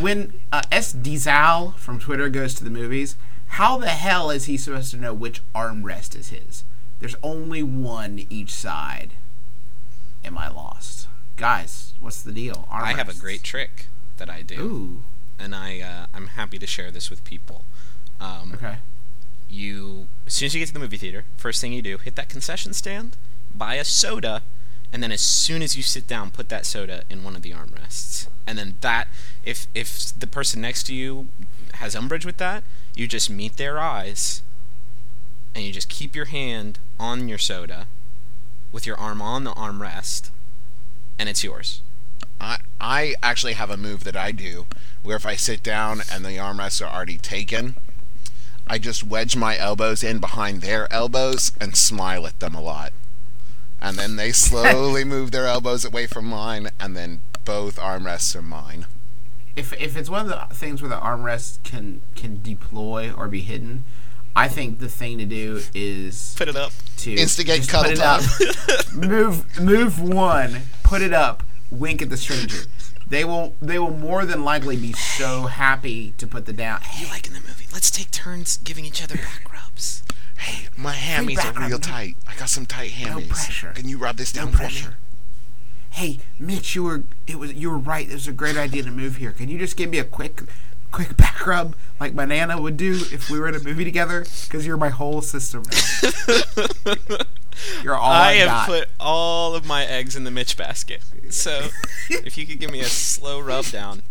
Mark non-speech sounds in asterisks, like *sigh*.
when uh, S. Dizal from Twitter goes to the movies, how the hell is he supposed to know which armrest is his? There's only one each side. Am I lost? Guys, what's the deal? I have a great trick that I do, Ooh. and I uh, I'm happy to share this with people. Um, Okay. you as soon as you get to the movie theater, first thing you do, hit that concession stand, buy a soda, and then as soon as you sit down, put that soda in one of the armrests. And then that if if the person next to you has umbrage with that, you just meet their eyes and you just keep your hand on your soda with your arm on the armrest and it's yours. I I actually have a move that I do where if I sit down and the armrests are already taken, I just wedge my elbows in behind their elbows and smile at them a lot. And then they slowly *laughs* move their elbows away from mine and then both armrests are mine. If if it's one of the things where the armrest can can deploy or be hidden, I think the thing to do is Put it up. to Instigate just cuddle put time. up. *laughs* move move one, put it up, wink at the stranger. They will they will more than likely be so happy to put the down. You liking the movie? Let's take turns giving each other back rubs. Hey, my hammies are real tight. I got some tight hammies. No pressure. Can you rub this No down for me? pressure. Hey, Mitch, you were it was you were right. It was a great idea to move here. Can you just give me a quick quick *laughs* back rub like my nana would do if we were in a movie together? Because you're my whole system *laughs* you're all I, I have got. put all of my eggs in the Mitch basket. So *laughs* if you could give me a slow rub down,